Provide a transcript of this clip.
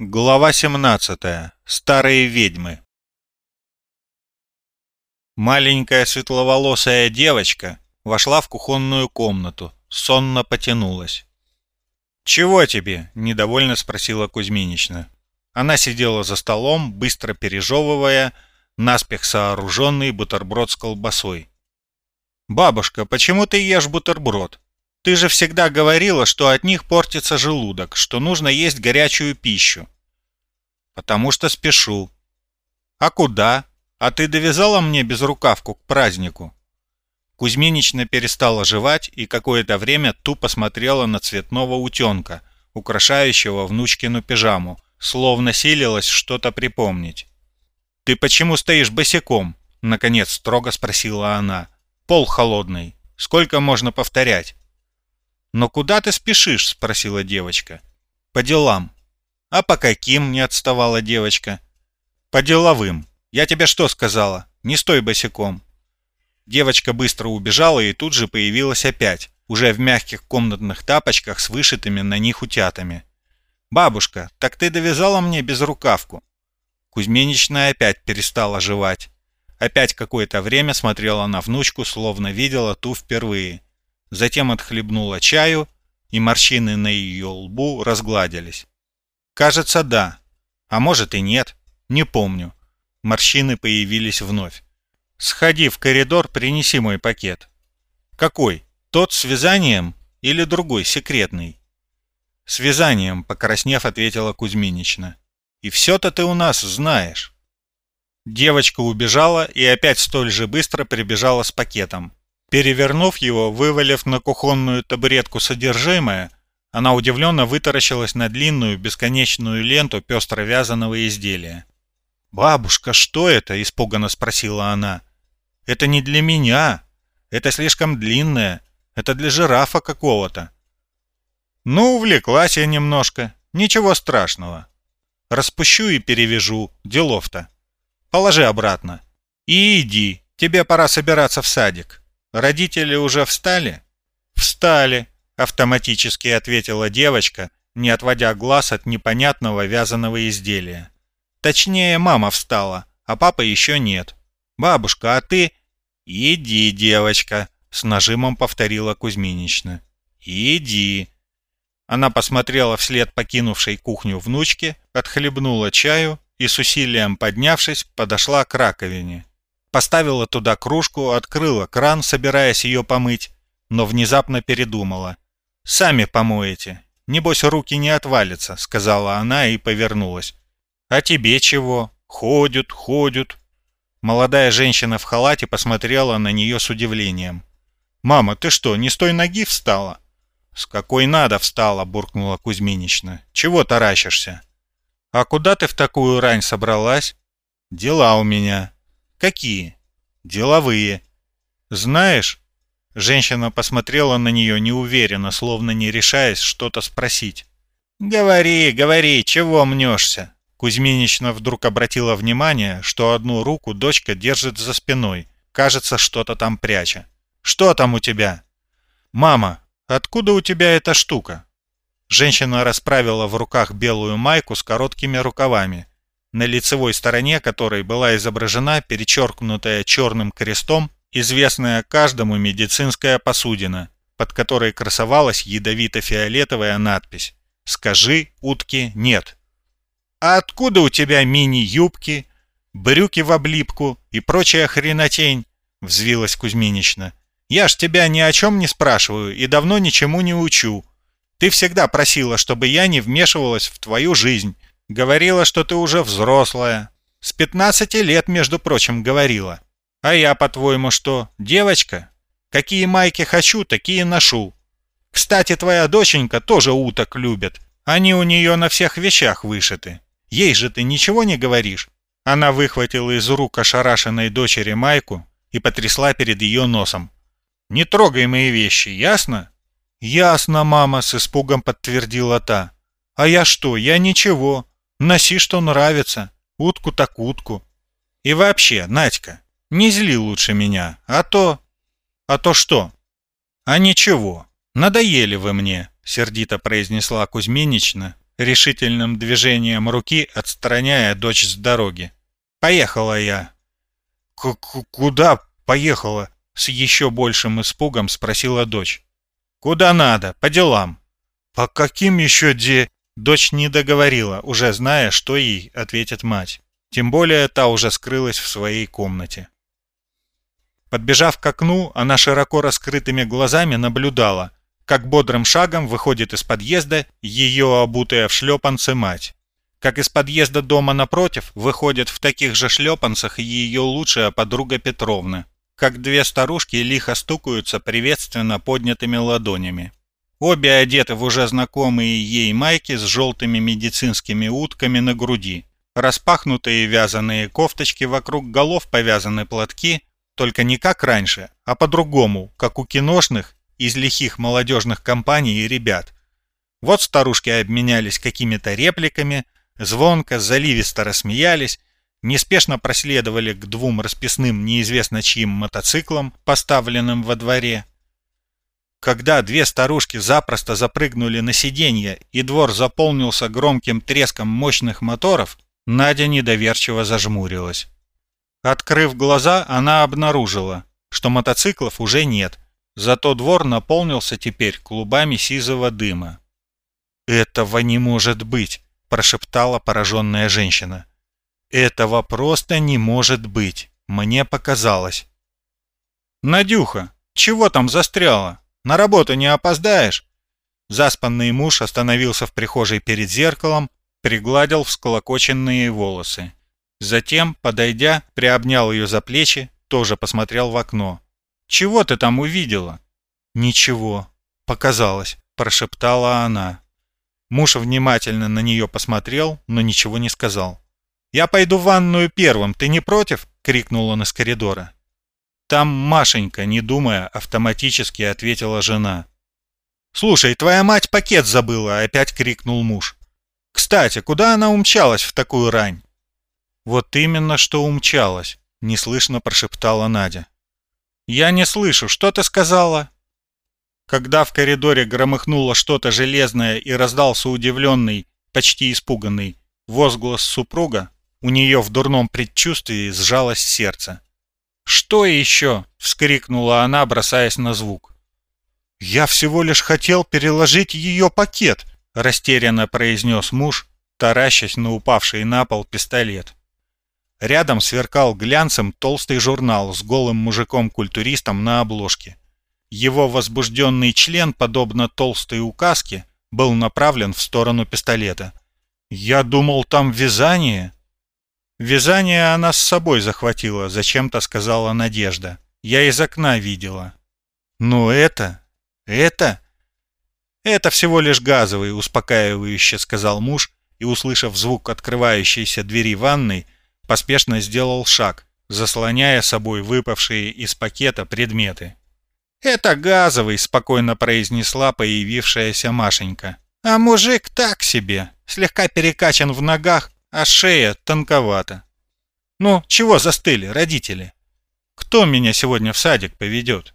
Глава 17. Старые ведьмы. Маленькая светловолосая девочка вошла в кухонную комнату, сонно потянулась. «Чего тебе?» – недовольно спросила Кузьминична. Она сидела за столом, быстро пережевывая наспех сооруженный бутерброд с колбасой. «Бабушка, почему ты ешь бутерброд? Ты же всегда говорила, что от них портится желудок, что нужно есть горячую пищу. Потому что спешу. А куда? А ты довязала мне безрукавку к празднику? Кузьминична перестала жевать и какое-то время тупо смотрела на цветного утенка, украшающего внучкину пижаму, словно силилась что-то припомнить. «Ты почему стоишь босиком?» — наконец строго спросила она. «Пол холодный. Сколько можно повторять?» «Но куда ты спешишь?» — спросила девочка. «По делам». «А по каким?» — не отставала девочка. «По деловым. Я тебе что сказала? Не стой босиком». Девочка быстро убежала и тут же появилась опять, уже в мягких комнатных тапочках с вышитыми на них утятами. «Бабушка, так ты довязала мне безрукавку?» Кузьминична опять перестала жевать. Опять какое-то время смотрела на внучку, словно видела ту впервые затем отхлебнула чаю, и морщины на ее лбу разгладились. «Кажется, да. А может и нет. Не помню». Морщины появились вновь. «Сходи в коридор, принеси мой пакет». «Какой? Тот с вязанием или другой, секретный?» «С вязанием», — покраснев, ответила Кузьминична. «И все-то ты у нас знаешь». Девочка убежала и опять столь же быстро прибежала с пакетом. Перевернув его, вывалив на кухонную табуретку содержимое, она удивленно вытаращилась на длинную бесконечную ленту пестро вязаного изделия. «Бабушка, что это?» – испуганно спросила она. «Это не для меня. Это слишком длинное. Это для жирафа какого-то». «Ну, увлеклась я немножко. Ничего страшного. Распущу и перевяжу. Делов-то. Положи обратно. И иди. Тебе пора собираться в садик». Родители уже встали? Встали, автоматически ответила девочка, не отводя глаз от непонятного вязаного изделия. Точнее, мама встала, а папа еще нет. Бабушка, а ты... Иди, девочка, с нажимом повторила Кузьминична. Иди. Она посмотрела вслед покинувшей кухню внучки, отхлебнула чаю и с усилием поднявшись, подошла к раковине. Поставила туда кружку, открыла кран, собираясь ее помыть, но внезапно передумала. «Сами помоете. Небось, руки не отвалятся», — сказала она и повернулась. «А тебе чего? Ходят, ходят». Молодая женщина в халате посмотрела на нее с удивлением. «Мама, ты что, не с той ноги встала?» «С какой надо встала», — буркнула Кузьминична. «Чего таращишься?» «А куда ты в такую рань собралась?» «Дела у меня», «Какие?» «Деловые». «Знаешь?» Женщина посмотрела на нее неуверенно, словно не решаясь что-то спросить. «Говори, говори, чего мнешься?» Кузьминична вдруг обратила внимание, что одну руку дочка держит за спиной, кажется, что-то там пряча. «Что там у тебя?» «Мама, откуда у тебя эта штука?» Женщина расправила в руках белую майку с короткими рукавами на лицевой стороне которой была изображена перечеркнутая черным крестом известная каждому медицинская посудина, под которой красовалась ядовито-фиолетовая надпись «Скажи утке нет». «А откуда у тебя мини-юбки, брюки в облипку и прочая хренотень?» — взвилась Кузьминична. «Я ж тебя ни о чем не спрашиваю и давно ничему не учу. Ты всегда просила, чтобы я не вмешивалась в твою жизнь, Говорила, что ты уже взрослая. С 15 лет, между прочим, говорила. А я, по-твоему, что, девочка? Какие майки хочу, такие ношу. Кстати, твоя доченька тоже уток любит. Они у нее на всех вещах вышиты. Ей же ты ничего не говоришь. Она выхватила из рук ошарашенной дочери майку и потрясла перед ее носом. «Не трогай мои вещи, ясно?» «Ясно, мама», — с испугом подтвердила та. «А я что, я ничего. Носи, что нравится. Утку так утку. И вообще, Надька, не зли лучше меня, а то... А то что? А ничего, надоели вы мне, сердито произнесла Кузьминична, решительным движением руки отстраняя дочь с дороги. «Поехала я». К -к «Куда поехала?» — с еще большим испугом спросила дочь. «Куда надо, по делам». «По каким еще де...» Дочь не договорила, уже зная, что ей ответит мать. Тем более та уже скрылась в своей комнате. Подбежав к окну, она широко раскрытыми глазами наблюдала, как бодрым шагом выходит из подъезда ее обутая в шлепанцы мать. Как из подъезда дома напротив выходит в таких же шлепанцах ее лучшая подруга Петровна. Как две старушки лихо стукаются приветственно поднятыми ладонями. Обе одеты в уже знакомые ей майки с желтыми медицинскими утками на груди. Распахнутые вязаные кофточки, вокруг голов повязаны платки, только не как раньше, а по-другому, как у киношных из лихих молодежных компаний и ребят. Вот старушки обменялись какими-то репликами, звонко, заливисто рассмеялись, неспешно проследовали к двум расписным неизвестно чьим мотоциклам, поставленным во дворе, когда две старушки запросто запрыгнули на сиденье и двор заполнился громким треском мощных моторов, Надя недоверчиво зажмурилась. Открыв глаза, она обнаружила, что мотоциклов уже нет, зато двор наполнился теперь клубами сизого дыма. «Этого не может быть!» – прошептала пораженная женщина. «Этого просто не может быть! Мне показалось!» «Надюха, чего там застряла?» На работу не опоздаешь!» Заспанный муж остановился в прихожей перед зеркалом, пригладил всколокоченные волосы. Затем, подойдя, приобнял ее за плечи, тоже посмотрел в окно. «Чего ты там увидела?» «Ничего. Показалось», – прошептала она. Муж внимательно на нее посмотрел, но ничего не сказал. «Я пойду в ванную первым, ты не против?» – крикнул он из коридора. «Там Машенька», не думая, автоматически ответила жена. «Слушай, твоя мать пакет забыла!» — опять крикнул муж. «Кстати, куда она умчалась в такую рань?» «Вот именно, что умчалась», — неслышно прошептала Надя. «Я не слышу, что ты сказала?» Когда в коридоре громыхнуло что-то железное и раздался удивленный, почти испуганный, возглас супруга, у нее в дурном предчувствии сжалось сердце. «Что еще?» — вскрикнула она, бросаясь на звук. «Я всего лишь хотел переложить ее пакет», — растерянно произнес муж, таращась на упавший на пол пистолет. Рядом сверкал глянцем толстый журнал с голым мужиком-культуристом на обложке. Его возбужденный член, подобно толстой указке, был направлен в сторону пистолета. «Я думал, там вязание», «Вязание она с собой захватила», — зачем-то сказала Надежда. «Я из окна видела». «Ну это... это...» «Это всего лишь газовый», — успокаивающе сказал муж, и, услышав звук открывающейся двери ванной, поспешно сделал шаг, заслоняя собой выпавшие из пакета предметы. «Это газовый», — спокойно произнесла появившаяся Машенька. «А мужик так себе, слегка перекачан в ногах, а шея тонковата. Ну, чего застыли, родители? Кто меня сегодня в садик поведет?